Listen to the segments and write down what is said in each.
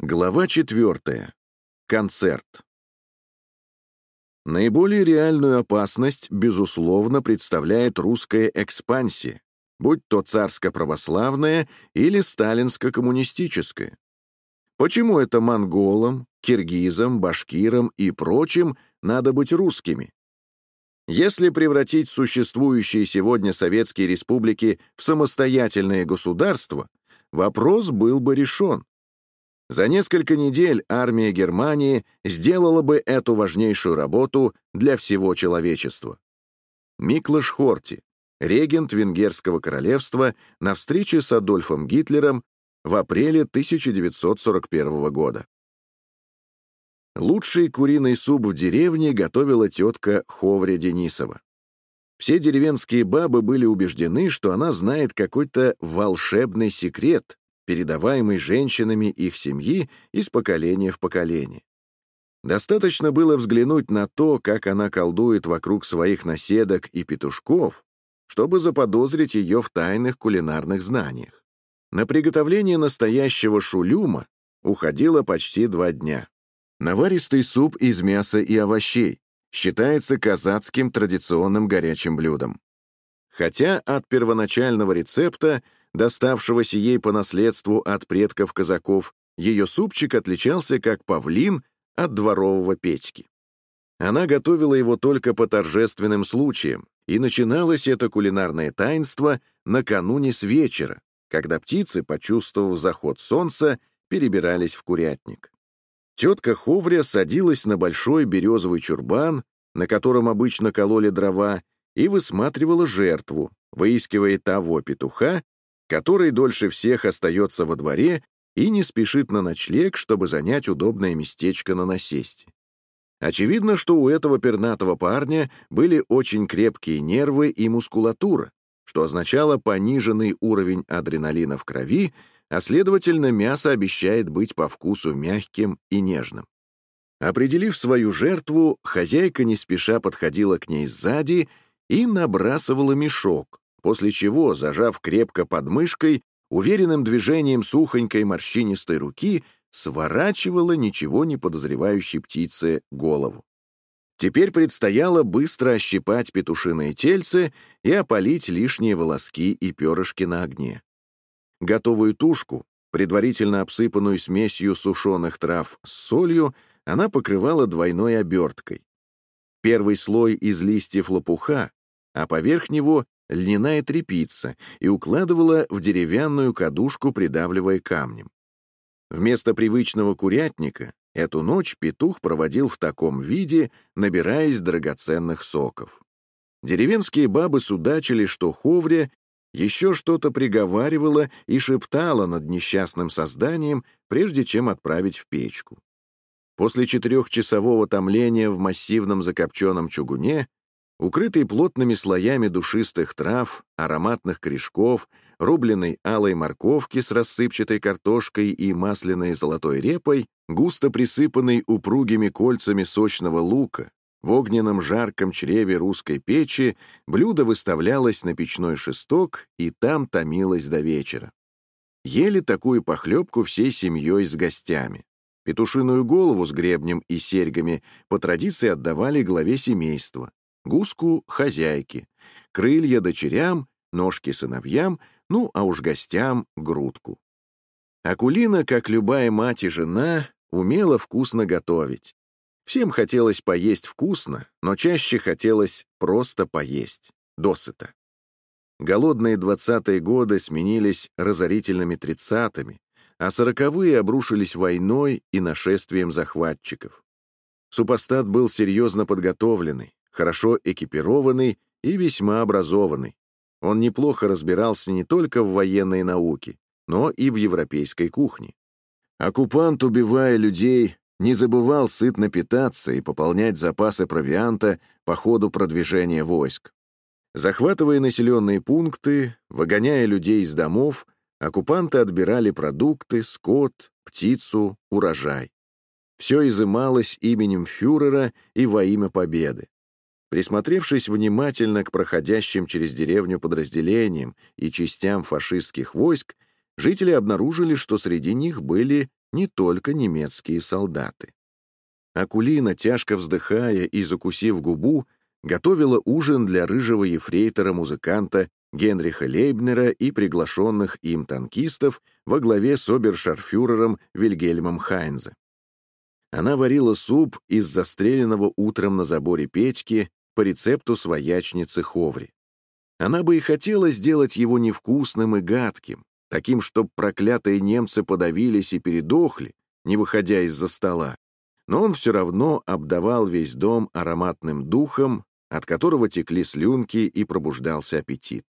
Глава четвертая. Концерт. Наиболее реальную опасность, безусловно, представляет русская экспансия, будь то царско-православная или сталинско-коммунистическая. Почему это монголам, киргизам, башкирам и прочим надо быть русскими? Если превратить существующие сегодня советские республики в самостоятельное государство, вопрос был бы решен. За несколько недель армия Германии сделала бы эту важнейшую работу для всего человечества. Миклаш Хорти, регент Венгерского королевства, на встрече с Адольфом Гитлером в апреле 1941 года. Лучший куриный суп в деревне готовила тетка Ховря Денисова. Все деревенские бабы были убеждены, что она знает какой-то волшебный секрет, передаваемый женщинами их семьи из поколения в поколение. Достаточно было взглянуть на то, как она колдует вокруг своих наседок и петушков, чтобы заподозрить ее в тайных кулинарных знаниях. На приготовление настоящего шулюма уходило почти два дня. Наваристый суп из мяса и овощей считается казацким традиционным горячим блюдом. Хотя от первоначального рецепта доставшегося ей по наследству от предков казаков, ее супчик отличался как павлин от дворового Петьки. Она готовила его только по торжественным случаям, и начиналось это кулинарное таинство накануне с вечера, когда птицы, почувствовав заход солнца, перебирались в курятник. Тетка Ховря садилась на большой березовый чурбан, на котором обычно кололи дрова, и высматривала жертву, выискивая того петуха, который дольше всех остается во дворе и не спешит на ночлег, чтобы занять удобное местечко на насесте. Очевидно, что у этого пернатого парня были очень крепкие нервы и мускулатура, что означало пониженный уровень адреналина в крови, а следовательно, мясо обещает быть по вкусу мягким и нежным. Определив свою жертву, хозяйка не спеша подходила к ней сзади и набрасывала мешок, после чего, зажав крепко под мышкой, уверенным движением сухонькой морщинистой руки сворачивала ничего не подозревающей птице голову. Теперь предстояло быстро ощипать петушиные тельце и опалить лишние волоски и перышки на огне. Готовую тушку, предварительно обсыпанную смесью сушеных трав с солью, она покрывала двойной оберткой. Первый слой из листьев лопуха, а поверх него льняная тряпица и укладывала в деревянную кадушку, придавливая камнем. Вместо привычного курятника эту ночь петух проводил в таком виде, набираясь драгоценных соков. Деревенские бабы судачили, что Ховря еще что-то приговаривала и шептала над несчастным созданием, прежде чем отправить в печку. После четырехчасового томления в массивном закопченном чугуне Укрытый плотными слоями душистых трав, ароматных корешков, рубленой алой морковки с рассыпчатой картошкой и масляной золотой репой, густо присыпанный упругими кольцами сочного лука, в огненном жарком чреве русской печи блюдо выставлялось на печной шесток и там томилось до вечера. Ели такую похлебку всей семьей с гостями. Петушиную голову с гребнем и серьгами по традиции отдавали главе семейства, гуску — хозяйке, крылья — дочерям, ножки — сыновьям, ну, а уж гостям — грудку. Акулина, как любая мать и жена, умела вкусно готовить. Всем хотелось поесть вкусно, но чаще хотелось просто поесть, досыта. Голодные двадцатые годы сменились разорительными тридцатыми, а сороковые обрушились войной и нашествием захватчиков. Супостат был серьезно подготовленный, хорошо экипированный и весьма образованный. Он неплохо разбирался не только в военной науке, но и в европейской кухне. Оккупант, убивая людей, не забывал сытно питаться и пополнять запасы провианта по ходу продвижения войск. Захватывая населенные пункты, выгоняя людей из домов, оккупанты отбирали продукты, скот, птицу, урожай. Все изымалось именем фюрера и во имя победы. Присмотревшись внимательно к проходящим через деревню подразделениям и частям фашистских войск, жители обнаружили, что среди них были не только немецкие солдаты. Акулина, тяжко вздыхая и закусив губу, готовила ужин для рыжего ефрейтора-музыканта Генриха Лейбнера и приглашенных им танкистов во главе с обершарфюрером Вильгельмом Хайнзе. Она варила суп из застреленного утром на заборе печки по рецепту своячницы Ховри. Она бы и хотела сделать его невкусным и гадким, таким, чтоб проклятые немцы подавились и передохли, не выходя из-за стола. Но он все равно обдавал весь дом ароматным духом, от которого текли слюнки и пробуждался аппетит.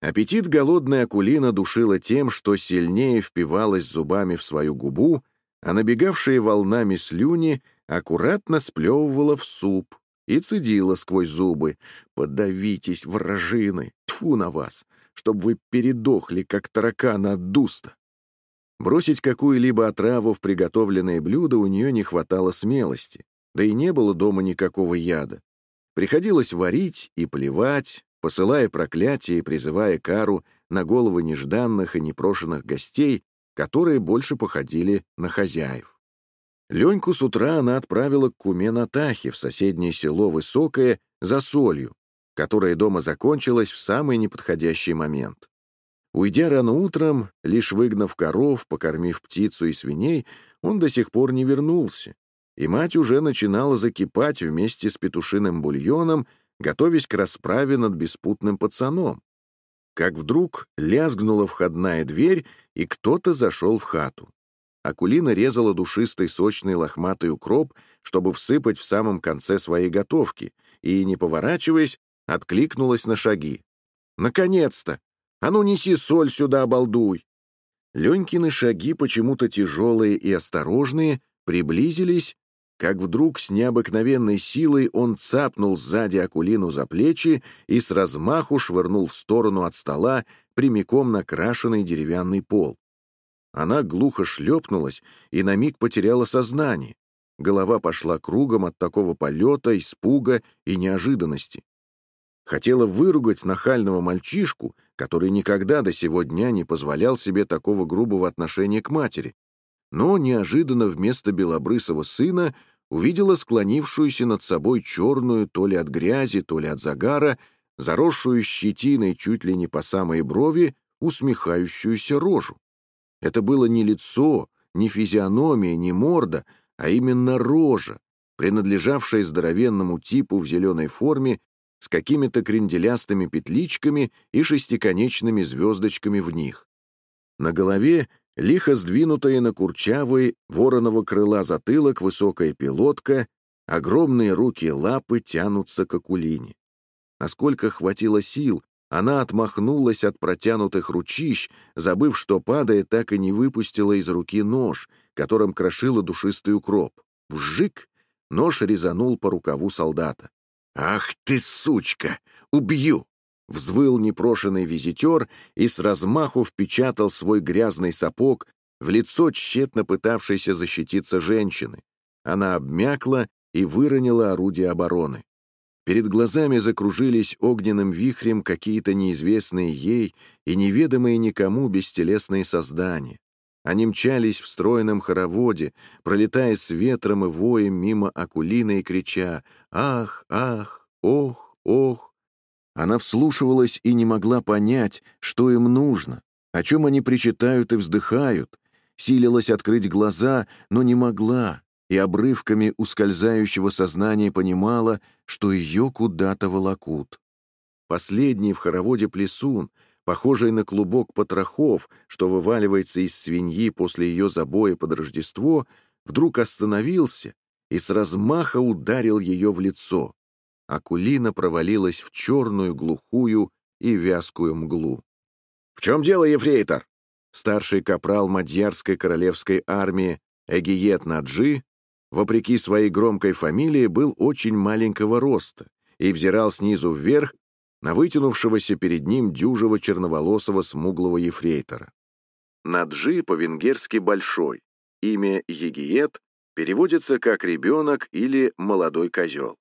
Аппетит голодная акулина душила тем, что сильнее впивалась зубами в свою губу, а набегавшие волнами слюни аккуратно сплевывала в суп и цедила сквозь зубы. «Подавитесь, вражины! Тьфу на вас! Чтоб вы передохли, как таракана от дуста!» Бросить какую-либо отраву в приготовленное блюдо у нее не хватало смелости, да и не было дома никакого яда. Приходилось варить и плевать, посылая проклятие и призывая кару на головы нежданных и непрошенных гостей, которые больше походили на хозяев. Леньку с утра она отправила к куме Натахе в соседнее село Высокое за солью, которая дома закончилась в самый неподходящий момент. Уйдя рано утром, лишь выгнав коров, покормив птицу и свиней, он до сих пор не вернулся, и мать уже начинала закипать вместе с петушиным бульоном, готовясь к расправе над беспутным пацаном. Как вдруг лязгнула входная дверь, и кто-то зашел в хату. Акулина резала душистый сочный лохматый укроп, чтобы всыпать в самом конце своей готовки, и, не поворачиваясь, откликнулась на шаги. «Наконец-то! А ну неси соль сюда, обалдуй!» Ленькины шаги, почему-то тяжелые и осторожные, приблизились, как вдруг с необыкновенной силой он цапнул сзади Акулину за плечи и с размаху швырнул в сторону от стола прямиком на крашеный деревянный пол. Она глухо шлепнулась и на миг потеряла сознание. Голова пошла кругом от такого полета, испуга и неожиданности. Хотела выругать нахального мальчишку, который никогда до сего дня не позволял себе такого грубого отношения к матери, но неожиданно вместо белобрысого сына увидела склонившуюся над собой черную то ли от грязи, то ли от загара, заросшую щетиной чуть ли не по самой брови, усмехающуюся рожу. Это было не лицо, не физиономия, не морда, а именно рожа, принадлежавшая здоровенному типу в зеленой форме с какими-то кренделястыми петличками и шестиконечными звездочками в них. На голове лихо сдвинутая на курчавый вороного крыла затылок высокая пилотка, огромные руки и лапы тянутся к акулине. Насколько хватило сил, она отмахнулась от протянутых ручищ, забыв, что, падая, так и не выпустила из руки нож, которым крошила душистый укроп. Вжик! Нож резанул по рукаву солдата. «Ах ты, сучка! Убью!» Взвыл непрошенный визитер и с размаху впечатал свой грязный сапог в лицо тщетно пытавшейся защититься женщины. Она обмякла и выронила орудие обороны. Перед глазами закружились огненным вихрем какие-то неизвестные ей и неведомые никому бестелесные создания. Они мчались в стройном хороводе, пролетая с ветром и воем мимо Акулины и крича «Ах, ах, ох, ох!» Она вслушивалась и не могла понять, что им нужно, о чем они причитают и вздыхают, силилась открыть глаза, но не могла, и обрывками ускользающего сознания понимала, что ее куда-то волокут. Последний в хороводе плесун, похожий на клубок потрохов, что вываливается из свиньи после ее забоя под Рождество, вдруг остановился и с размаха ударил ее в лицо. Акулина провалилась в черную, глухую и вязкую мглу. «В чем дело, ефрейтор?» Старший капрал Мадьярской королевской армии Эгиет Наджи, вопреки своей громкой фамилии, был очень маленького роста и взирал снизу вверх на вытянувшегося перед ним дюжего черноволосого смуглого ефрейтора. Наджи по-венгерски «большой». Имя Егиет переводится как «ребенок» или «молодой козел».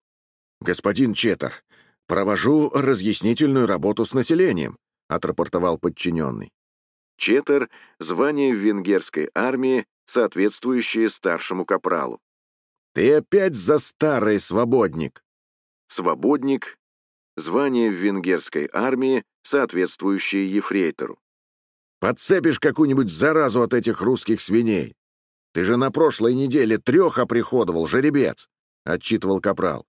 «Господин Четер, провожу разъяснительную работу с населением», — отрапортовал подчиненный. Четер — звание в венгерской армии, соответствующее старшему капралу. «Ты опять за старый свободник!» Свободник — звание в венгерской армии, соответствующее ефрейтору. «Подцепишь какую-нибудь заразу от этих русских свиней! Ты же на прошлой неделе трех оприходовал, жеребец!» — отчитывал капрал.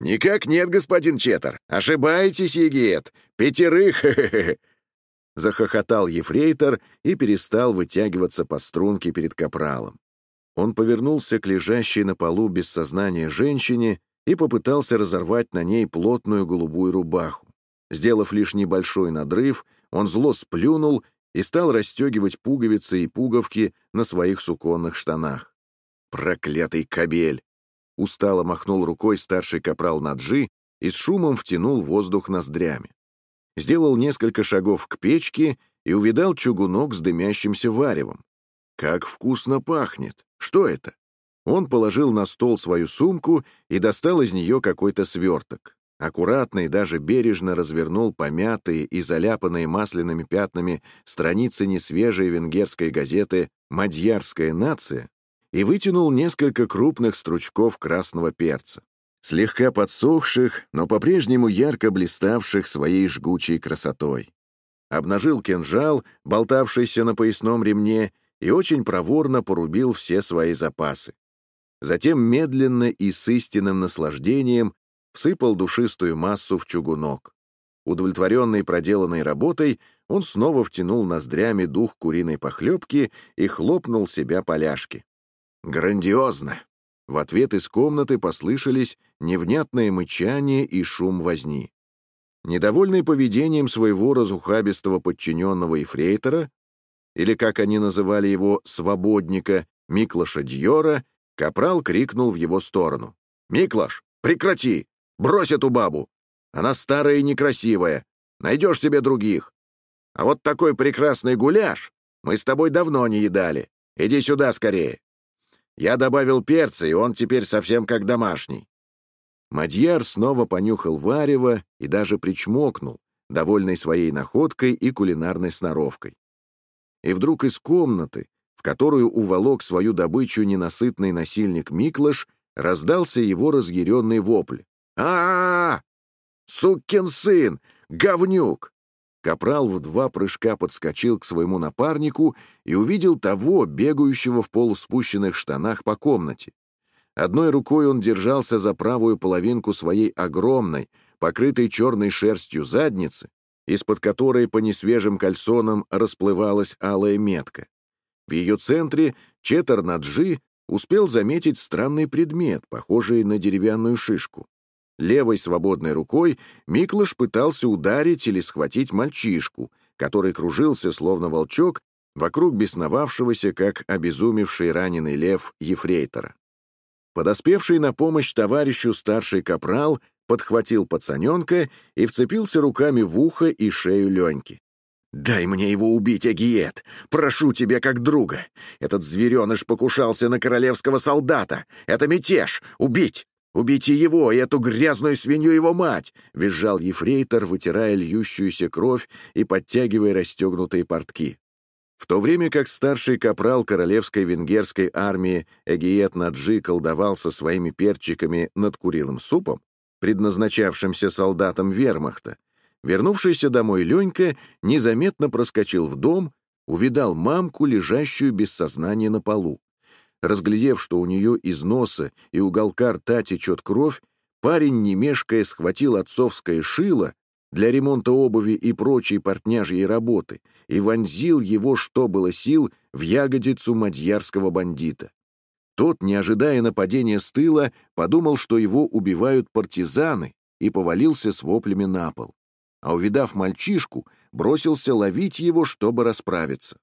«Никак нет, господин Четер. Ошибаетесь, Егет. Пятерых!» Захохотал ефрейтор и перестал вытягиваться по струнке перед капралом. Он повернулся к лежащей на полу без сознания женщине и попытался разорвать на ней плотную голубую рубаху. Сделав лишь небольшой надрыв, он зло сплюнул и стал расстегивать пуговицы и пуговки на своих суконных штанах. «Проклятый кобель!» Устало махнул рукой старший капрал Наджи и с шумом втянул воздух ноздрями. Сделал несколько шагов к печке и увидал чугунок с дымящимся варевом. Как вкусно пахнет! Что это? Он положил на стол свою сумку и достал из нее какой-то сверток. Аккуратно и даже бережно развернул помятые и заляпанные масляными пятнами страницы несвежей венгерской газеты «Мадьярская нация» и вытянул несколько крупных стручков красного перца, слегка подсохших, но по-прежнему ярко блиставших своей жгучей красотой. Обнажил кинжал, болтавшийся на поясном ремне, и очень проворно порубил все свои запасы. Затем медленно и с истинным наслаждением всыпал душистую массу в чугунок. Удовлетворенный проделанной работой, он снова втянул ноздрями дух куриной похлебки и хлопнул себя поляшки. «Грандиозно!» В ответ из комнаты послышались невнятное мычание и шум возни. Недовольный поведением своего разухабистого подчиненного ефрейтора, или, как они называли его, свободника, Миклаша Дьора, Капрал крикнул в его сторону. «Миклаш, прекрати! Брось эту бабу! Она старая и некрасивая. Найдешь себе других. А вот такой прекрасный гуляш мы с тобой давно не едали. Иди сюда скорее. Я добавил перца, и он теперь совсем как домашний». Мадьяр снова понюхал варево и даже причмокнул, довольный своей находкой и кулинарной сноровкой. И вдруг из комнаты, в которую уволок свою добычу ненасытный насильник Миклаш, раздался его разъяренный вопль. а а, -а! Сукин сын! Говнюк!» Капрал в два прыжка подскочил к своему напарнику и увидел того, бегающего в полуспущенных штанах по комнате. Одной рукой он держался за правую половинку своей огромной, покрытой черной шерстью задницы, из-под которой по несвежим кальсонам расплывалась алая метка. В ее центре Четер Наджи успел заметить странный предмет, похожий на деревянную шишку. Левой свободной рукой Миклыш пытался ударить или схватить мальчишку, который кружился, словно волчок, вокруг бесновавшегося, как обезумевший раненый лев, ефрейтора. Подоспевший на помощь товарищу старший капрал подхватил пацаненка и вцепился руками в ухо и шею Леньки. «Дай мне его убить, Агиет! Прошу тебя как друга! Этот звереныш покушался на королевского солдата! Это мятеж! Убить! Убейте его и эту грязную свинью его мать!» — визжал ефрейтор, вытирая льющуюся кровь и подтягивая расстегнутые портки. В то время как старший капрал королевской венгерской армии Эгиет Наджи колдовал со своими перчиками над курилым супом, предназначавшимся солдатам вермахта, Вернувшийся домой Ленька незаметно проскочил в дом, увидал мамку, лежащую без сознания на полу. Разглядев, что у нее из носа и уголка рта течет кровь, парень, не мешкая, схватил отцовское шило для ремонта обуви и прочей портняжьей работы и вонзил его, что было сил, в ягодицу мадьярского бандита. Тот, не ожидая нападения с тыла, подумал, что его убивают партизаны, и повалился с воплями на пол а увидав мальчишку, бросился ловить его, чтобы расправиться.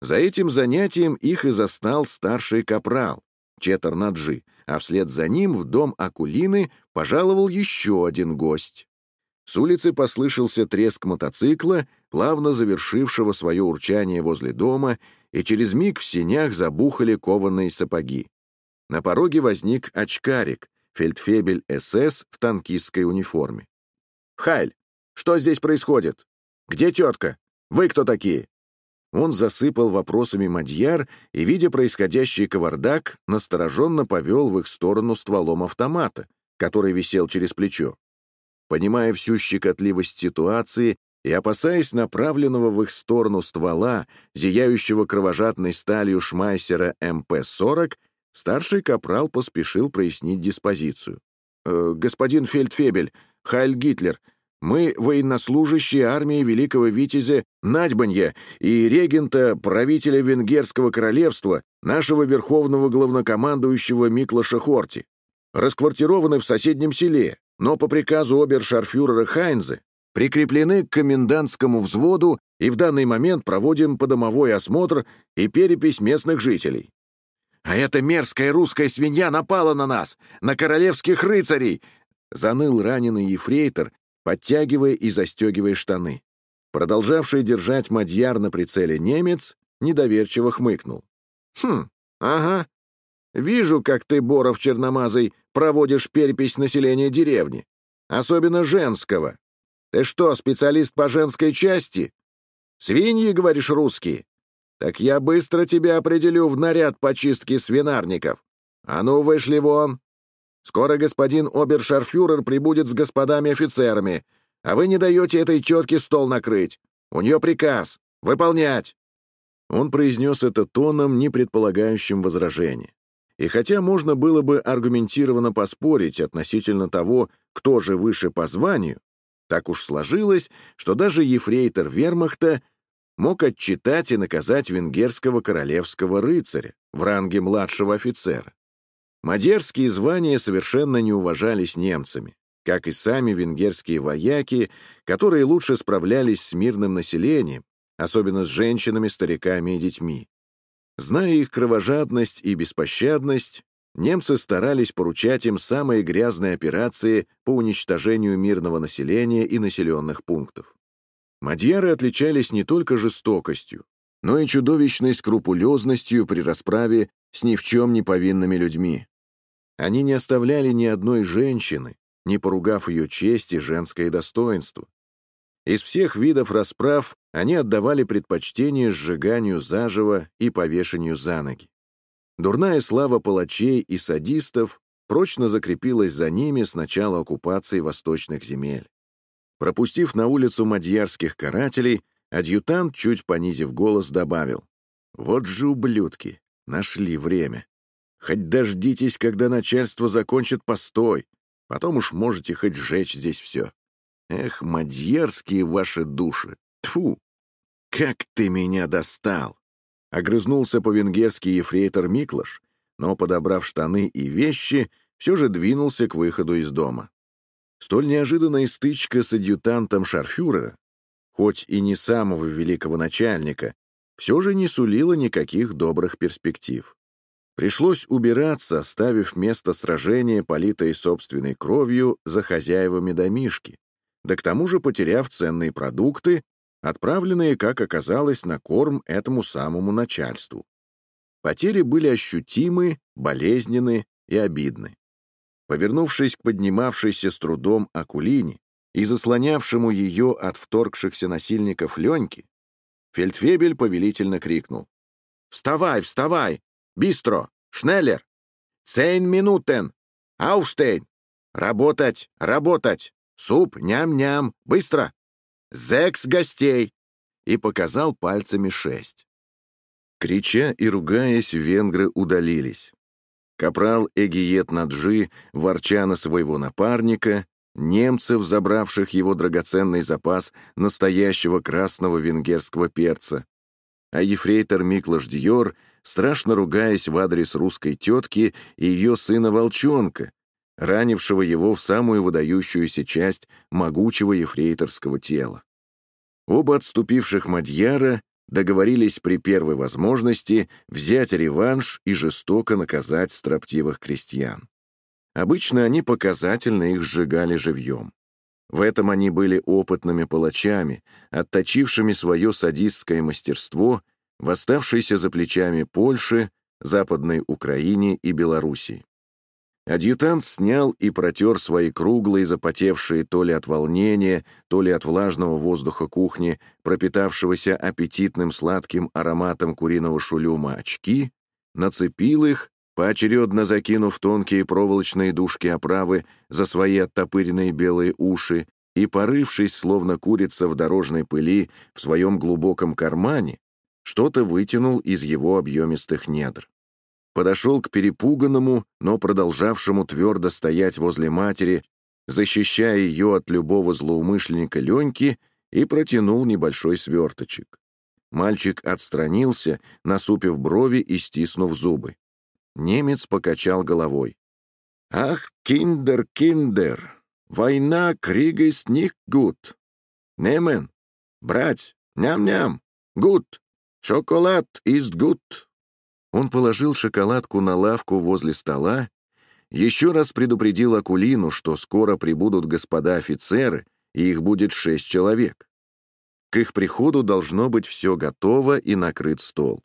За этим занятием их и застал старший капрал, Четер Наджи, а вслед за ним в дом Акулины пожаловал еще один гость. С улицы послышался треск мотоцикла, плавно завершившего свое урчание возле дома, и через миг в сенях забухали кованые сапоги. На пороге возник очкарик, фельдфебель СС в танкистской униформе. «Хайль, что здесь происходит? Где тетка? Вы кто такие?» Он засыпал вопросами Мадьяр и, видя происходящий кавардак, настороженно повел в их сторону стволом автомата, который висел через плечо. Понимая всю щекотливость ситуации и опасаясь направленного в их сторону ствола, зияющего кровожадной сталью Шмайсера МП-40, старший капрал поспешил прояснить диспозицию. «Э, «Господин Фельдфебель, Хайль Гитлер, мы военнослужащие армии великого витязя Надьбанья и регента правителя Венгерского королевства, нашего верховного главнокомандующего Миклаша Хорти. Расквартированы в соседнем селе, но по приказу обершарфюрера Хайнзе прикреплены к комендантскому взводу и в данный момент проводим подомовой осмотр и перепись местных жителей. «А эта мерзкая русская свинья напала на нас, на королевских рыцарей!» Заныл раненый ефрейтор, подтягивая и застегивая штаны. Продолжавший держать Мадьяр на прицеле немец недоверчиво хмыкнул. «Хм, ага. Вижу, как ты, Боров Черномазый, проводишь перепись населения деревни. Особенно женского. Ты что, специалист по женской части? Свиньи, говоришь, русские? Так я быстро тебя определю в наряд по чистке свинарников. А ну, вышли вон. Скоро господин обершарфюрер прибудет с господами офицерами, а вы не даете этой тетке стол накрыть. У нее приказ. Выполнять!» Он произнес это тоном, не предполагающим возражения. И хотя можно было бы аргументированно поспорить относительно того, кто же выше по званию, так уж сложилось, что даже ефрейтор вермахта мог отчитать и наказать венгерского королевского рыцаря в ранге младшего офицера. Мадерские звания совершенно не уважались немцами, как и сами венгерские вояки, которые лучше справлялись с мирным населением, особенно с женщинами, стариками и детьми. Зная их кровожадность и беспощадность, немцы старались поручать им самые грязные операции по уничтожению мирного населения и населенных пунктов. Мадьяры отличались не только жестокостью, но и чудовищной скрупулезностью при расправе с ни в чем не повинными людьми. Они не оставляли ни одной женщины, не поругав ее честь и женское достоинство. Из всех видов расправ они отдавали предпочтение сжиганию заживо и повешению за ноги. Дурная слава палачей и садистов прочно закрепилась за ними с начала оккупации восточных земель. Пропустив на улицу мадьярских карателей, адъютант, чуть понизив голос, добавил, «Вот же ублюдки, нашли время». Хоть дождитесь, когда начальство закончит постой. Потом уж можете хоть сжечь здесь все. Эх, мадьярские ваши души! Тфу! Как ты меня достал!» Огрызнулся по-венгерски ефрейтор Миклаш, но, подобрав штаны и вещи, все же двинулся к выходу из дома. Столь неожиданная стычка с адъютантом шарфюрера, хоть и не самого великого начальника, все же не сулила никаких добрых перспектив. Пришлось убираться, оставив место сражения, политое собственной кровью, за хозяевами домишки, да к тому же потеряв ценные продукты, отправленные, как оказалось, на корм этому самому начальству. Потери были ощутимы, болезненны и обидны. Повернувшись к поднимавшейся с трудом Акулине и заслонявшему ее от вторгшихся насильников Леньки, Фельдфебель повелительно крикнул. «Вставай, вставай! Бистро! Шнеллер! Цейн минутен! Ауштейн! Работать! Работать! Суп! Ням-ням! Быстро! Зекс гостей!» И показал пальцами шесть. Крича и ругаясь, венгры удалились. Капрал Эгиет Наджи, ворча на своего напарника, немцев, забравших его драгоценный запас настоящего красного венгерского перца, а ефрейтор Миклаш Дьор — страшно ругаясь в адрес русской тетки и ее сына-волчонка, ранившего его в самую выдающуюся часть могучего ефрейторского тела. Оба отступивших Мадьяра договорились при первой возможности взять реванш и жестоко наказать строптивых крестьян. Обычно они показательно их сжигали живьем. В этом они были опытными палачами, отточившими свое садистское мастерство в за плечами Польши, Западной Украине и Белоруссии. Адъютант снял и протер свои круглые, запотевшие то ли от волнения, то ли от влажного воздуха кухни, пропитавшегося аппетитным сладким ароматом куриного шулюма очки, нацепил их, поочередно закинув тонкие проволочные дужки оправы за свои оттопыренные белые уши, и, порывшись, словно курица в дорожной пыли, в своем глубоком кармане, что-то вытянул из его объемистых недр подошел к перепуганному, но продолжавшему твердо стоять возле матери, защищая ее от любого злоумышленника Леньки, и протянул небольшой сверточек. Мальчик отстранился, насупив брови и стиснув зубы. Немец покачал головой. «Ах, киндер, киндер! Война, крига ist nicht gut! Немен! Брать! Ням-ням! Гуд! Шоколад ist gut!» Он положил шоколадку на лавку возле стола, еще раз предупредил Акулину, что скоро прибудут господа офицеры, и их будет шесть человек. К их приходу должно быть все готово и накрыт стол.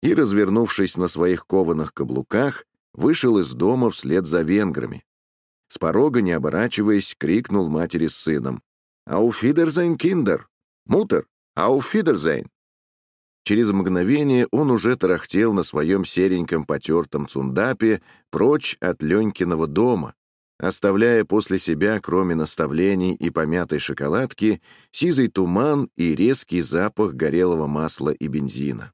И, развернувшись на своих кованых каблуках, вышел из дома вслед за венграми. С порога, не оборачиваясь, крикнул матери с сыном. «Auf Wiedersehen, Kinder! Mutter! Auf Wiedersehen!» Через мгновение он уже тарахтел на своем сереньком потертом цундапе прочь от Ленькиного дома, оставляя после себя, кроме наставлений и помятой шоколадки, сизый туман и резкий запах горелого масла и бензина.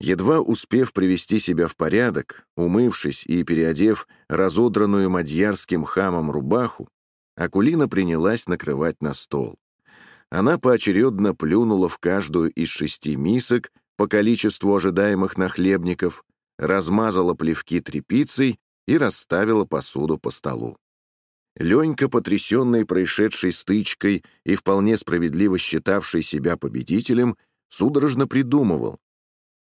Едва успев привести себя в порядок, умывшись и переодев разодранную мадьярским хамом рубаху, Акулина принялась накрывать на стол. Она поочередно плюнула в каждую из шести мисок по количеству ожидаемых нахлебников, размазала плевки тряпицей и расставила посуду по столу. Ленька, потрясенный происшедшей стычкой и вполне справедливо считавший себя победителем, судорожно придумывал,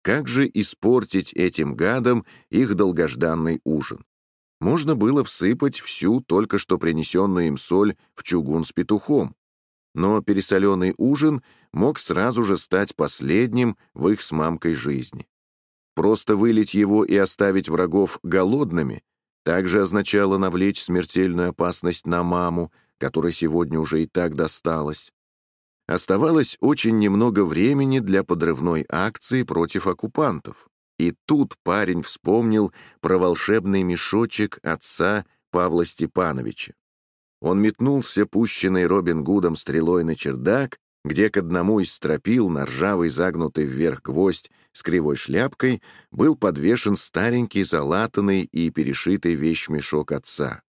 как же испортить этим гадам их долгожданный ужин. Можно было всыпать всю только что принесенную им соль в чугун с петухом, но пересоленный ужин мог сразу же стать последним в их с мамкой жизни. Просто вылить его и оставить врагов голодными также означало навлечь смертельную опасность на маму, которой сегодня уже и так досталось. Оставалось очень немного времени для подрывной акции против оккупантов. И тут парень вспомнил про волшебный мешочек отца Павла Степановича. Он метнулся, пущенный Робин Гудом стрелой на чердак, где к одному из стропил на ржавый загнутый вверх гвоздь с кривой шляпкой был подвешен старенький залатанный и перешитый вещмешок отца.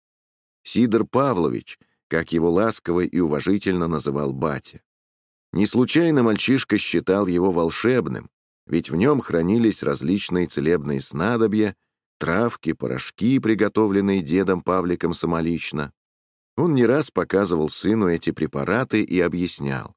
Сидор Павлович, как его ласково и уважительно называл батя. Не случайно мальчишка считал его волшебным, ведь в нем хранились различные целебные снадобья, травки, порошки, приготовленные дедом Павликом самолично, он не раз показывал сыну эти препараты и объяснял.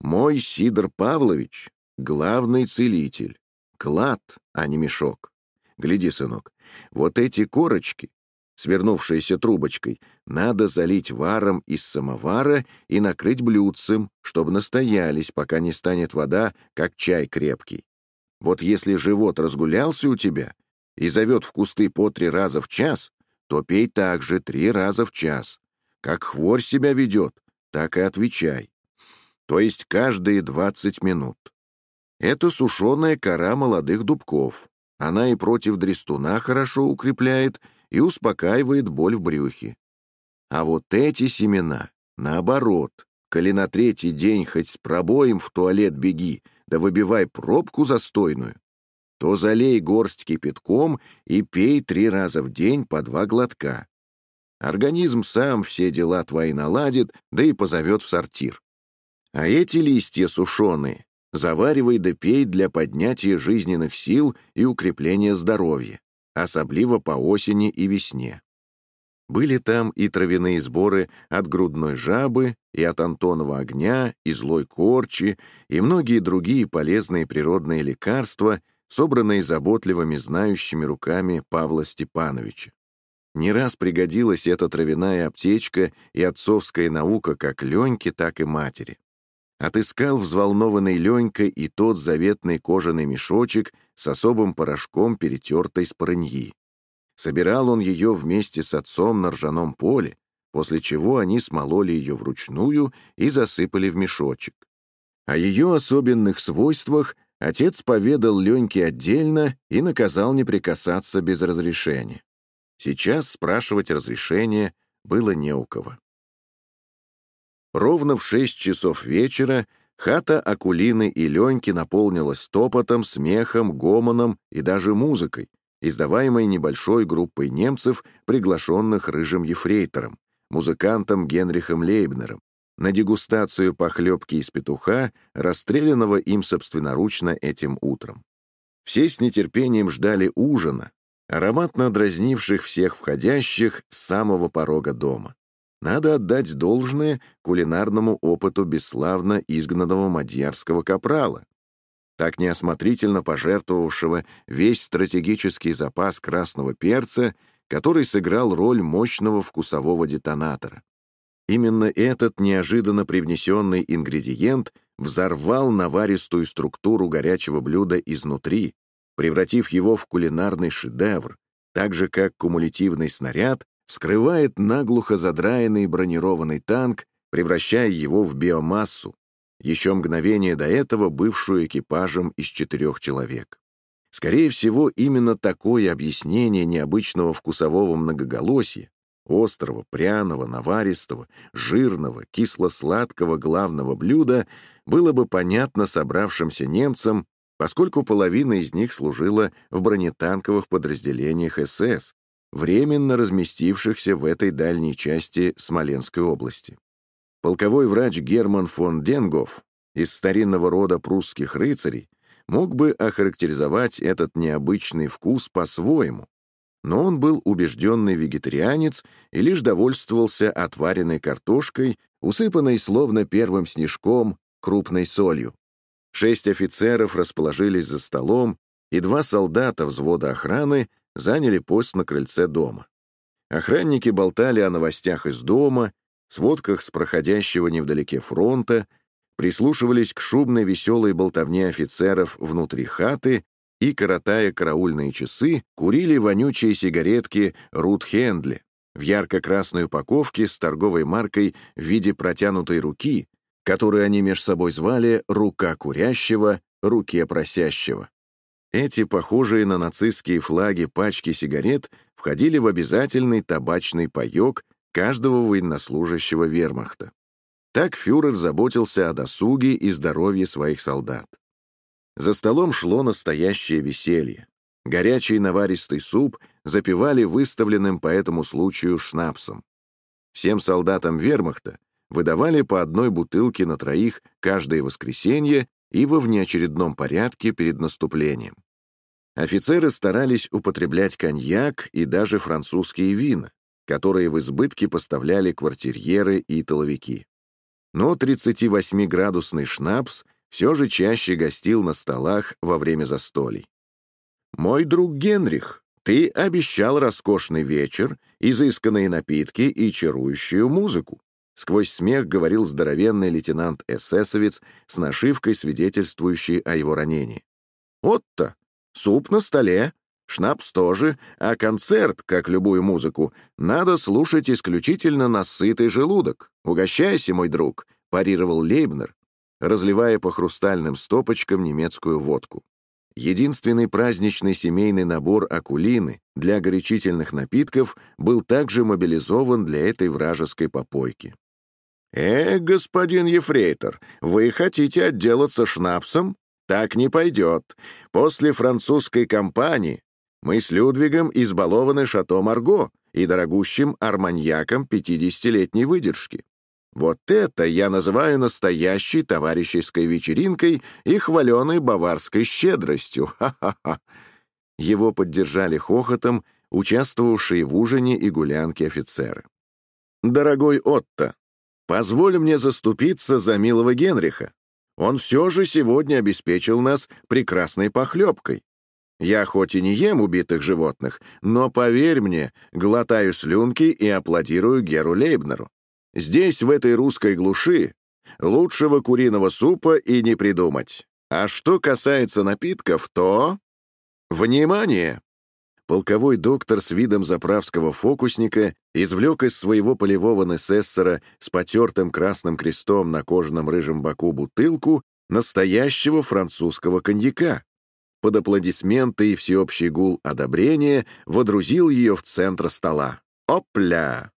«Мой Сидор Павлович — главный целитель. Клад, а не мешок. Гляди, сынок, вот эти корочки, свернувшиеся трубочкой, надо залить варом из самовара и накрыть блюдцем, чтобы настоялись, пока не станет вода, как чай крепкий. Вот если живот разгулялся у тебя и зовет в кусты по три раза в час, то пей также три раза в час. Как хворь себя ведет, так и отвечай. То есть каждые 20 минут. Это сушеная кора молодых дубков. Она и против дрестуна хорошо укрепляет и успокаивает боль в брюхе. А вот эти семена, наоборот, коли на третий день хоть с пробоем в туалет беги, да выбивай пробку застойную, то залей горсть кипятком и пей три раза в день по два глотка. Организм сам все дела твои наладит, да и позовет в сортир. А эти листья сушеные заваривай да пей для поднятия жизненных сил и укрепления здоровья, особливо по осени и весне. Были там и травяные сборы от грудной жабы, и от Антонова огня, и злой корчи, и многие другие полезные природные лекарства, собранные заботливыми знающими руками Павла Степановича. Не раз пригодилась эта травяная аптечка и отцовская наука как Леньке, так и матери. Отыскал взволнованный Ленька и тот заветный кожаный мешочек с особым порошком перетертой спорыньи. Собирал он ее вместе с отцом на ржаном поле, после чего они смололи ее вручную и засыпали в мешочек. О ее особенных свойствах отец поведал Леньке отдельно и наказал не прикасаться без разрешения. Сейчас спрашивать разрешения было не у кого. Ровно в шесть часов вечера хата Акулины и Леньки наполнилась топотом, смехом, гомоном и даже музыкой, издаваемой небольшой группой немцев, приглашенных рыжим ефрейтором, музыкантом Генрихом Лейбнером, на дегустацию похлебки из петуха, расстрелянного им собственноручно этим утром. Все с нетерпением ждали ужина, ароматно дразнивших всех входящих с самого порога дома. Надо отдать должное кулинарному опыту бесславно изгнанного мадьярского капрала, так неосмотрительно пожертвовавшего весь стратегический запас красного перца, который сыграл роль мощного вкусового детонатора. Именно этот неожиданно привнесенный ингредиент взорвал наваристую структуру горячего блюда изнутри, превратив его в кулинарный шедевр, так же как кумулятивный снаряд вскрывает наглухо задраенный бронированный танк, превращая его в биомассу, еще мгновение до этого бывшую экипажем из четырех человек. Скорее всего, именно такое объяснение необычного вкусового многоголосия, острого, пряного, наваристого, жирного, кисло-сладкого главного блюда было бы понятно собравшимся немцам, поскольку половина из них служила в бронетанковых подразделениях СС, временно разместившихся в этой дальней части Смоленской области. Полковой врач Герман фон Денгоф из старинного рода прусских рыцарей мог бы охарактеризовать этот необычный вкус по-своему, но он был убежденный вегетарианец и лишь довольствовался отваренной картошкой, усыпанной словно первым снежком крупной солью. Шесть офицеров расположились за столом, и два солдата взвода охраны заняли пост на крыльце дома. Охранники болтали о новостях из дома, сводках с проходящего невдалеке фронта, прислушивались к шумной веселой болтовне офицеров внутри хаты и, коротая караульные часы, курили вонючие сигаретки Рут Хендли в ярко-красной упаковке с торговой маркой в виде протянутой руки, которую они меж собой звали «рука курящего», «руке просящего». Эти, похожие на нацистские флаги пачки сигарет, входили в обязательный табачный паёк каждого военнослужащего вермахта. Так фюрер заботился о досуге и здоровье своих солдат. За столом шло настоящее веселье. Горячий наваристый суп запивали выставленным по этому случаю шнапсом. Всем солдатам вермахта выдавали по одной бутылке на троих каждое воскресенье и во внеочередном порядке перед наступлением. Офицеры старались употреблять коньяк и даже французские вина, которые в избытке поставляли квартирьеры и толовики. Но 38-градусный шнапс все же чаще гостил на столах во время застолий. «Мой друг Генрих, ты обещал роскошный вечер, изысканные напитки и чарующую музыку», сквозь смех говорил здоровенный лейтенант-эсэсовец с нашивкой, свидетельствующей о его ранении. «Вот-то, суп на столе, Шнапс тоже, а концерт, как любую музыку, надо слушать исключительно на сытый желудок. Угощайся, мой друг, парировал Лейбнер, разливая по хрустальным стопочкам немецкую водку. Единственный праздничный семейный набор акулины для горячительных напитков был также мобилизован для этой вражеской попойки. «Э, господин Ефрейтор, вы хотите отделаться шнапсом? Так не пойдет. После французской кампании мы с Людвигом избалованы шато Марго и дорогущим арманьяком 50-летней выдержки. Вот это я называю настоящей товарищеской вечеринкой и хваленой баварской щедростью. Ха-ха-ха. Его поддержали хохотом участвовавшие в ужине и гулянке офицеры. «Дорогой Отто, позволь мне заступиться за милого Генриха. Он все же сегодня обеспечил нас прекрасной похлебкой. Я хоть и не ем убитых животных, но, поверь мне, глотаю слюнки и аплодирую Геру Лейбнеру. Здесь, в этой русской глуши, лучшего куриного супа и не придумать. А что касается напитков, то... Внимание! Полковой доктор с видом заправского фокусника извлек из своего полевого несессора с потертым красным крестом на кожаном рыжем боку бутылку настоящего французского коньяка. Под аплодисменты и всеобщий гул одобрения водрузил ее в центр стола. Опля!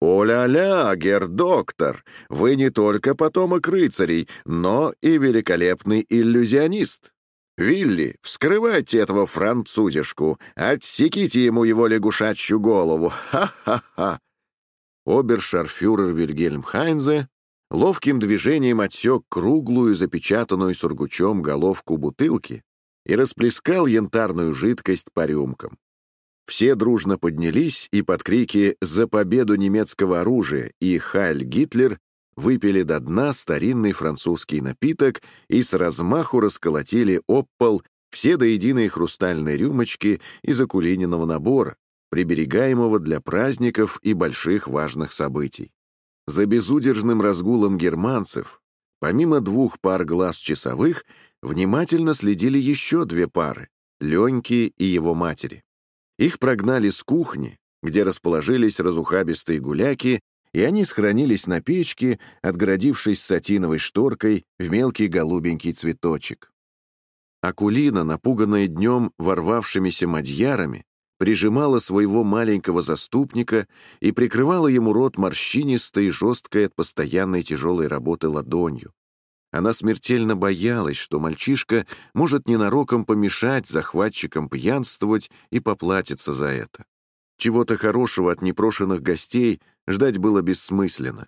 «О-ля-ля, гер-доктор, вы не только потомок рыцарей, но и великолепный иллюзионист. Вилли, вскрывайте этого французишку, отсеките ему его лягушачью голову, ха-ха-ха!» Обершарфюрер Вильгельм Хайнзе ловким движением отсек круглую, запечатанную сургучом головку бутылки и расплескал янтарную жидкость по рюмкам. Все дружно поднялись и под крики «За победу немецкого оружия» и «Хайль Гитлер» выпили до дна старинный французский напиток и с размаху расколотили об все до единой хрустальной рюмочки из акулининого набора, приберегаемого для праздников и больших важных событий. За безудержным разгулом германцев, помимо двух пар глаз часовых, внимательно следили еще две пары — Леньки и его матери. Их прогнали с кухни, где расположились разухабистые гуляки, и они схоронились на печке, отгородившись сатиновой шторкой в мелкий голубенький цветочек. Акулина, напуганная днем ворвавшимися мадьярами, прижимала своего маленького заступника и прикрывала ему рот морщинистой жесткой от постоянной тяжелой работы ладонью. Она смертельно боялась, что мальчишка может ненароком помешать захватчикам пьянствовать и поплатиться за это. Чего-то хорошего от непрошенных гостей ждать было бессмысленно.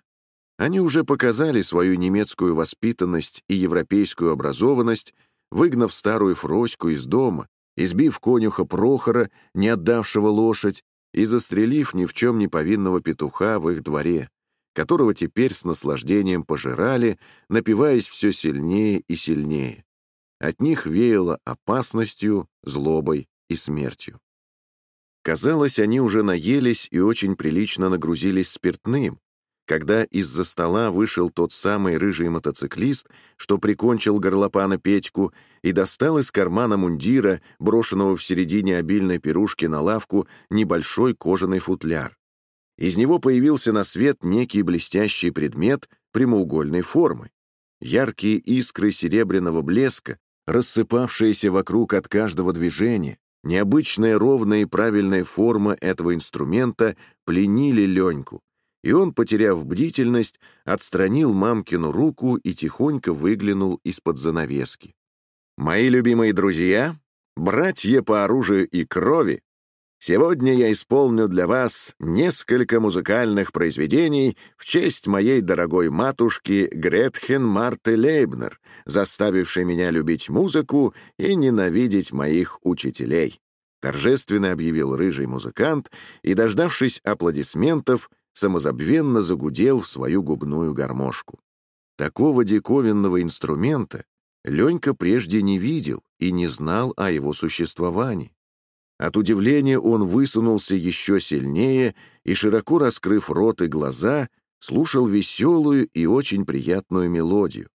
Они уже показали свою немецкую воспитанность и европейскую образованность, выгнав старую Фроську из дома, избив конюха Прохора, не отдавшего лошадь, и застрелив ни в чем не повинного петуха в их дворе которого теперь с наслаждением пожирали, напиваясь все сильнее и сильнее. От них веяло опасностью, злобой и смертью. Казалось, они уже наелись и очень прилично нагрузились спиртным, когда из-за стола вышел тот самый рыжий мотоциклист, что прикончил горлопана Петьку и достал из кармана мундира, брошенного в середине обильной пирушки на лавку, небольшой кожаный футляр. Из него появился на свет некий блестящий предмет прямоугольной формы. Яркие искры серебряного блеска, рассыпавшиеся вокруг от каждого движения, необычная ровная и правильная форма этого инструмента пленили Леньку, и он, потеряв бдительность, отстранил мамкину руку и тихонько выглянул из-под занавески. «Мои любимые друзья, братья по оружию и крови, Сегодня я исполню для вас несколько музыкальных произведений в честь моей дорогой матушки Гретхен Марты Лейбнер, заставившей меня любить музыку и ненавидеть моих учителей», — торжественно объявил рыжий музыкант и, дождавшись аплодисментов, самозабвенно загудел в свою губную гармошку. Такого диковинного инструмента Ленька прежде не видел и не знал о его существовании. От удивления он высунулся еще сильнее и, широко раскрыв рот и глаза, слушал веселую и очень приятную мелодию.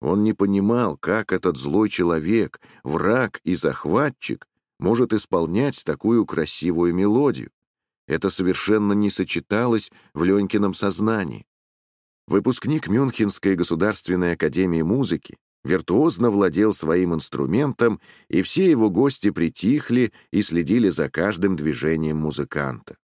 Он не понимал, как этот злой человек, враг и захватчик может исполнять такую красивую мелодию. Это совершенно не сочеталось в Ленькином сознании. Выпускник Мюнхенской государственной академии музыки, виртуозно владел своим инструментом, и все его гости притихли и следили за каждым движением музыканта.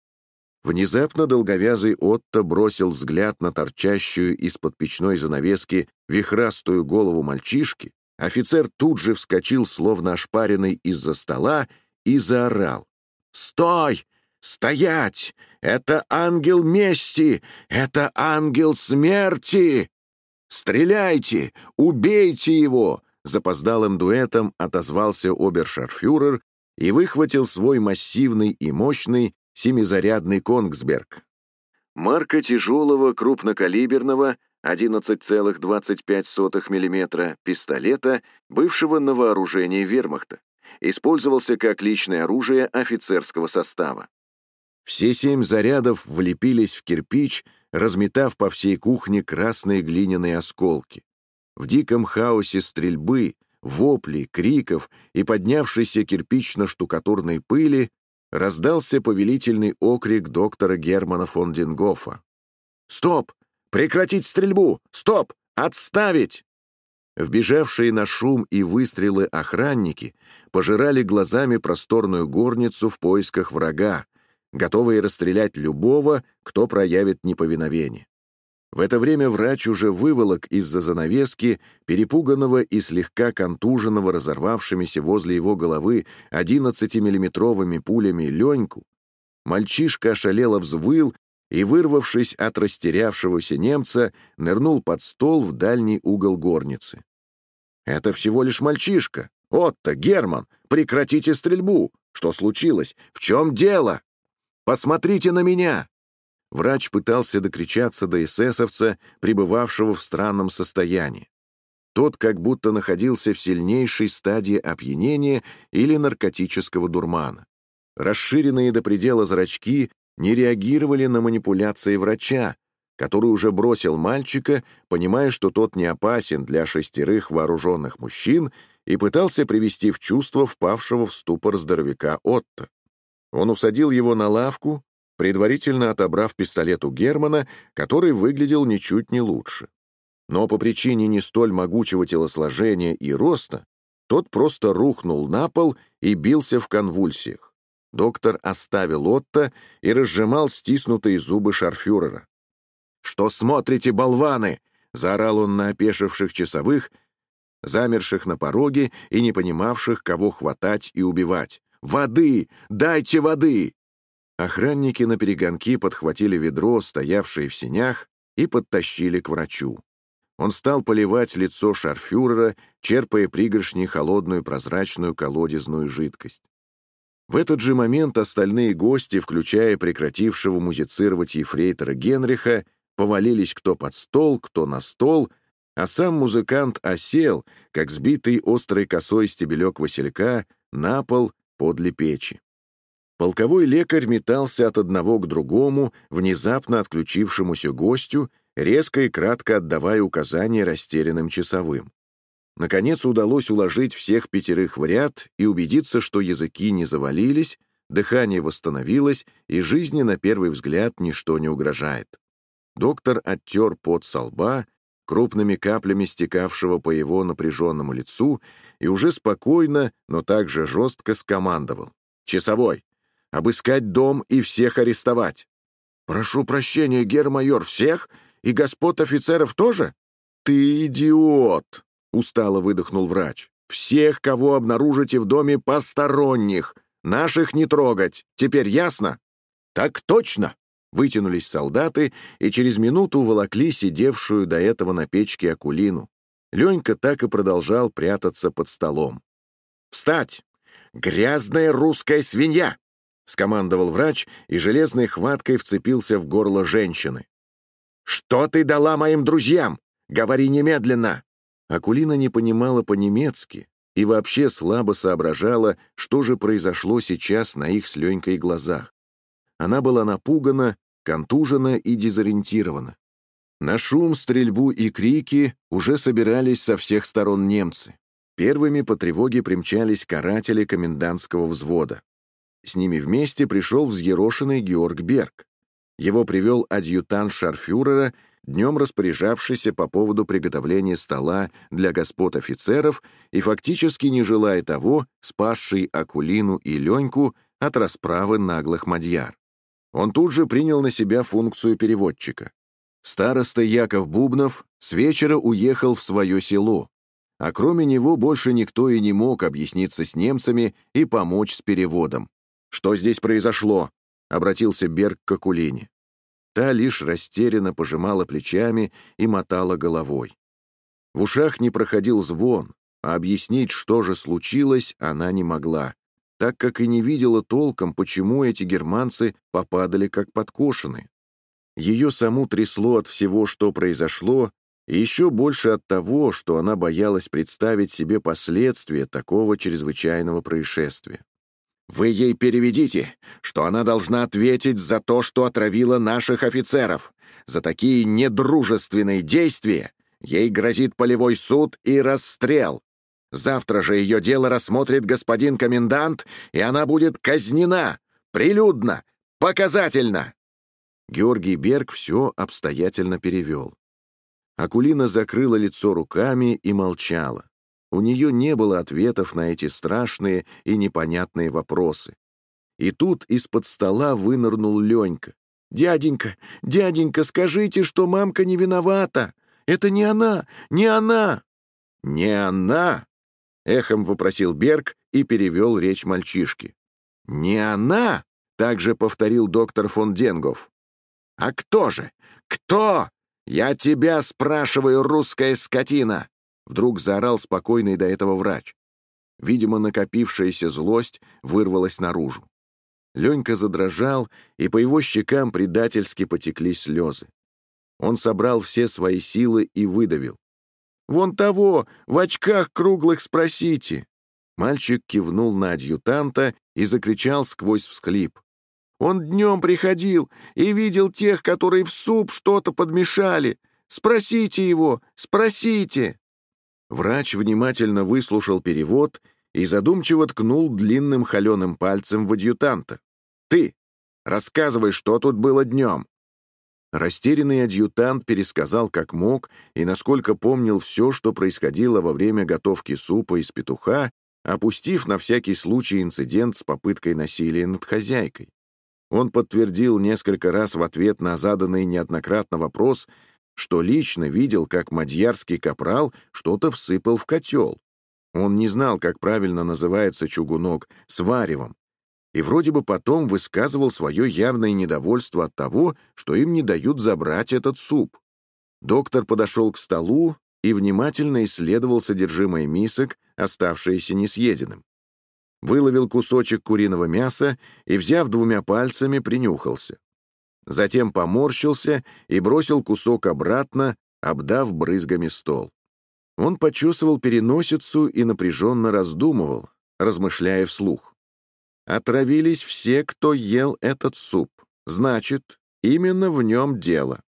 Внезапно долговязый Отто бросил взгляд на торчащую из-под печной занавески вихрастую голову мальчишки, офицер тут же вскочил, словно ошпаренный из-за стола, и заорал. «Стой! Стоять! Это ангел мести! Это ангел смерти!» «Стреляйте! Убейте его!» Запоздалым дуэтом отозвался обершарфюрер и выхватил свой массивный и мощный семизарядный «Конгсберг». Марка тяжелого крупнокалиберного 11,25 мм пистолета, бывшего на вооружении вермахта, использовался как личное оружие офицерского состава. Все семь зарядов влепились в кирпич, разметав по всей кухне красные глиняные осколки. В диком хаосе стрельбы, воплей, криков и поднявшейся кирпично-штукатурной пыли раздался повелительный окрик доктора Германа фон Дингофа. «Стоп! Прекратить стрельбу! Стоп! Отставить!» Вбежавшие на шум и выстрелы охранники пожирали глазами просторную горницу в поисках врага, готовые расстрелять любого, кто проявит неповиновение. В это время врач уже выволок из-за занавески перепуганного и слегка контуженного разорвавшимися возле его головы 11-миллиметровыми пулями Леньку. Мальчишка ошалело взвыл и, вырвавшись от растерявшегося немца, нырнул под стол в дальний угол горницы. «Это всего лишь мальчишка. Отто, Герман, прекратите стрельбу! Что случилось? В чем дело? Посмотрите на меня!» Врач пытался докричаться до эсэсовца, пребывавшего в странном состоянии. Тот как будто находился в сильнейшей стадии опьянения или наркотического дурмана. Расширенные до предела зрачки не реагировали на манипуляции врача, который уже бросил мальчика, понимая, что тот не опасен для шестерых вооруженных мужчин, и пытался привести в чувство впавшего в ступор здоровяка Отто. Он усадил его на лавку, предварительно отобрав пистолет у Германа, который выглядел ничуть не лучше. Но по причине не столь могучего телосложения и роста, тот просто рухнул на пол и бился в конвульсиях. Доктор оставил Отто и разжимал стиснутые зубы шарфюрера. «Что смотрите, болваны?» — заорал он на опешивших часовых, замерших на пороге и не понимавших, кого хватать и убивать. «Воды! Дайте воды!» Охранники на перегонки подхватили ведро, стоявшее в сенях, и подтащили к врачу. Он стал поливать лицо шарфюрера, черпая пригоршни холодную прозрачную колодезную жидкость. В этот же момент остальные гости, включая прекратившего музицировать ефрейтора Генриха, повалились кто под стол, кто на стол, а сам музыкант осел, как сбитый острой косой стебелек василька, на пол подле печи. Полковой лекарь метался от одного к другому, внезапно отключившемуся гостю, резко и кратко отдавая указания растерянным часовым. Наконец удалось уложить всех пятерых в ряд и убедиться, что языки не завалились, дыхание восстановилось, и жизни, на первый взгляд, ничто не угрожает. Доктор оттер пот со лба, крупными каплями стекавшего по его напряженному лицу, и уже спокойно, но также жестко скомандовал. «Часовой! обыскать дом и всех арестовать. «Прошу прощения, гермайор, всех? И господ офицеров тоже?» «Ты идиот!» — устало выдохнул врач. «Всех, кого обнаружите в доме посторонних. Наших не трогать. Теперь ясно?» «Так точно!» Вытянулись солдаты и через минуту волокли сидевшую до этого на печке Акулину. Ленька так и продолжал прятаться под столом. «Встать! Грязная русская свинья!» — скомандовал врач и железной хваткой вцепился в горло женщины. «Что ты дала моим друзьям? Говори немедленно!» Акулина не понимала по-немецки и вообще слабо соображала, что же произошло сейчас на их с Ленькой глазах. Она была напугана, контужена и дезориентирована. На шум, стрельбу и крики уже собирались со всех сторон немцы. Первыми по тревоге примчались каратели комендантского взвода. С ними вместе пришел взъерошенный Георг Берг. Его привел адъютант шарфюрера, днем распоряжавшийся по поводу приготовления стола для господ офицеров и фактически не желая того, спасший Акулину и Леньку от расправы наглых мадьяр. Он тут же принял на себя функцию переводчика. Староста Яков Бубнов с вечера уехал в свое село, а кроме него больше никто и не мог объясниться с немцами и помочь с переводом. «Что здесь произошло?» — обратился Берг к Акулине. Та лишь растерянно пожимала плечами и мотала головой. В ушах не проходил звон, а объяснить, что же случилось, она не могла, так как и не видела толком, почему эти германцы попадали как подкошены. Ее саму трясло от всего, что произошло, и еще больше от того, что она боялась представить себе последствия такого чрезвычайного происшествия. Вы ей переведите, что она должна ответить за то, что отравила наших офицеров. За такие недружественные действия ей грозит полевой суд и расстрел. Завтра же ее дело рассмотрит господин комендант, и она будет казнена. Прилюдно! Показательно!» Георгий Берг все обстоятельно перевел. Акулина закрыла лицо руками и молчала. У нее не было ответов на эти страшные и непонятные вопросы. И тут из-под стола вынырнул Ленька. «Дяденька, дяденька, скажите, что мамка не виновата! Это не она, не она!» «Не она?» — эхом вопросил Берг и перевел речь мальчишки. «Не она?» — также повторил доктор фон Денгов. «А кто же? Кто? Я тебя спрашиваю, русская скотина!» Вдруг заорал спокойный до этого врач. Видимо, накопившаяся злость вырвалась наружу. Ленька задрожал, и по его щекам предательски потекли слезы. Он собрал все свои силы и выдавил. «Вон того, в очках круглых спросите!» Мальчик кивнул на адъютанта и закричал сквозь всхлип. Он днем приходил и видел тех, которые в суп что-то подмешали. Спросите его, спросите!» Врач внимательно выслушал перевод и задумчиво ткнул длинным холеным пальцем в адъютанта. «Ты! Рассказывай, что тут было днем!» Растерянный адъютант пересказал как мог и, насколько помнил, все, что происходило во время готовки супа из петуха, опустив на всякий случай инцидент с попыткой насилия над хозяйкой. Он подтвердил несколько раз в ответ на заданный неоднократно вопрос, что лично видел, как мадьярский капрал что-то всыпал в котел. Он не знал, как правильно называется чугунок, с варевом. И вроде бы потом высказывал свое явное недовольство от того, что им не дают забрать этот суп. Доктор подошел к столу и внимательно исследовал содержимое мисок, оставшиеся несъеденным выловил кусочек куриного мяса и, взяв двумя пальцами, принюхался. Затем поморщился и бросил кусок обратно, обдав брызгами стол. Он почувствовал переносицу и напряженно раздумывал, размышляя вслух. Отравились все, кто ел этот суп. Значит, именно в нем дело.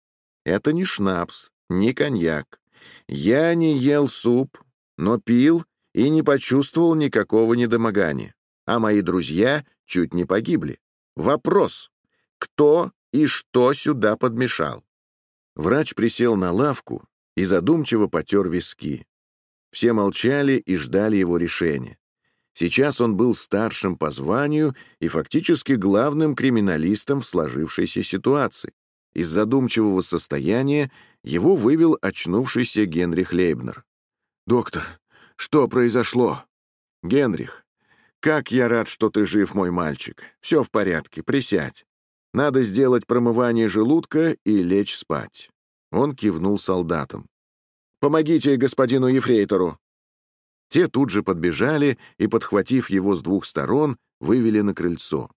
Это не шнапс, не коньяк. Я не ел суп, но пил и не почувствовал никакого недомогания, а мои друзья чуть не погибли. Вопрос, кто и что сюда подмешал? Врач присел на лавку и задумчиво потер виски. Все молчали и ждали его решения. Сейчас он был старшим по званию и фактически главным криминалистом в сложившейся ситуации. Из задумчивого состояния его вывел очнувшийся Генрих Лейбнер. «Доктор, что произошло? Генрих, как я рад, что ты жив, мой мальчик. Все в порядке, присядь. Надо сделать промывание желудка и лечь спать. Он кивнул солдатам. «Помогите господину ефрейтору!» Те тут же подбежали и, подхватив его с двух сторон, вывели на крыльцо.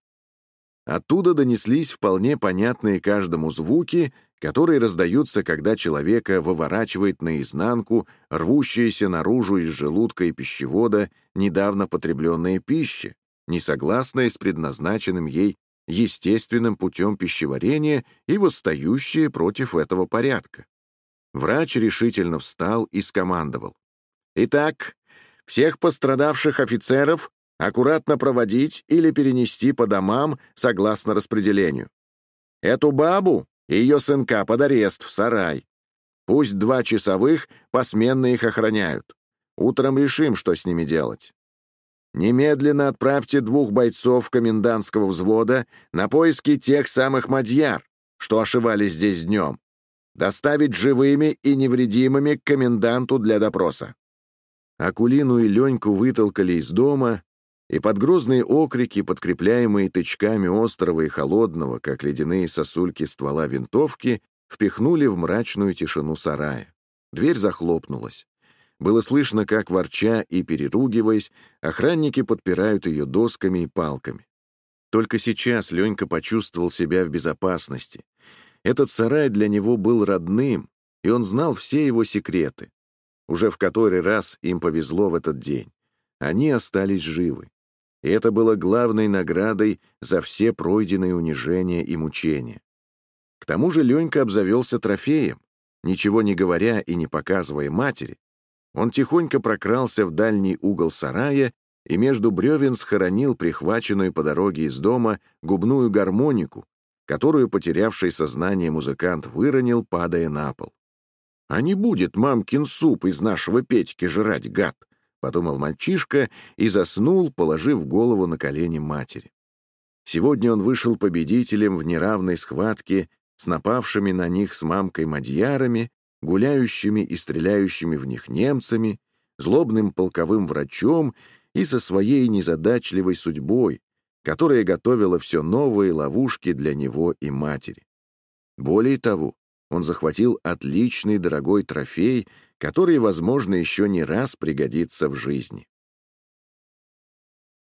Оттуда донеслись вполне понятные каждому звуки, которые раздаются, когда человека выворачивает наизнанку рвущаяся наружу из желудка и пищевода недавно потребленная пища, несогласная с предназначенным ей естественным путем пищеварения и восстающая против этого порядка. Врач решительно встал и скомандовал. «Итак, всех пострадавших офицеров аккуратно проводить или перенести по домам согласно распределению. Эту бабу и ее сынка под арест в сарай. Пусть два часовых посменно их охраняют. Утром решим, что с ними делать. Немедленно отправьте двух бойцов комендантского взвода на поиски тех самых мадьяр, что ошивались здесь днем. Доставить живыми и невредимыми к коменданту для допроса. Акулину и Леньку вытолкали из дома, и под грозные окрики, подкрепляемые тычками острого и холодного, как ледяные сосульки ствола винтовки, впихнули в мрачную тишину сарая. Дверь захлопнулась. Было слышно, как, ворча и переругиваясь, охранники подпирают ее досками и палками. Только сейчас Ленька почувствовал себя в безопасности. Этот сарай для него был родным, и он знал все его секреты. Уже в который раз им повезло в этот день. Они остались живы и это было главной наградой за все пройденные унижения и мучения. К тому же Ленька обзавелся трофеем. Ничего не говоря и не показывая матери, он тихонько прокрался в дальний угол сарая и между бревен схоронил прихваченную по дороге из дома губную гармонику, которую потерявший сознание музыкант выронил, падая на пол. «А не будет мамкин суп из нашего Петьки жрать, гад!» — подумал мальчишка и заснул, положив голову на колени матери. Сегодня он вышел победителем в неравной схватке с напавшими на них с мамкой мадьярами, гуляющими и стреляющими в них немцами, злобным полковым врачом и со своей незадачливой судьбой, которая готовила все новые ловушки для него и матери. Более того, он захватил отличный дорогой трофей, который, возможно, еще не раз пригодится в жизни.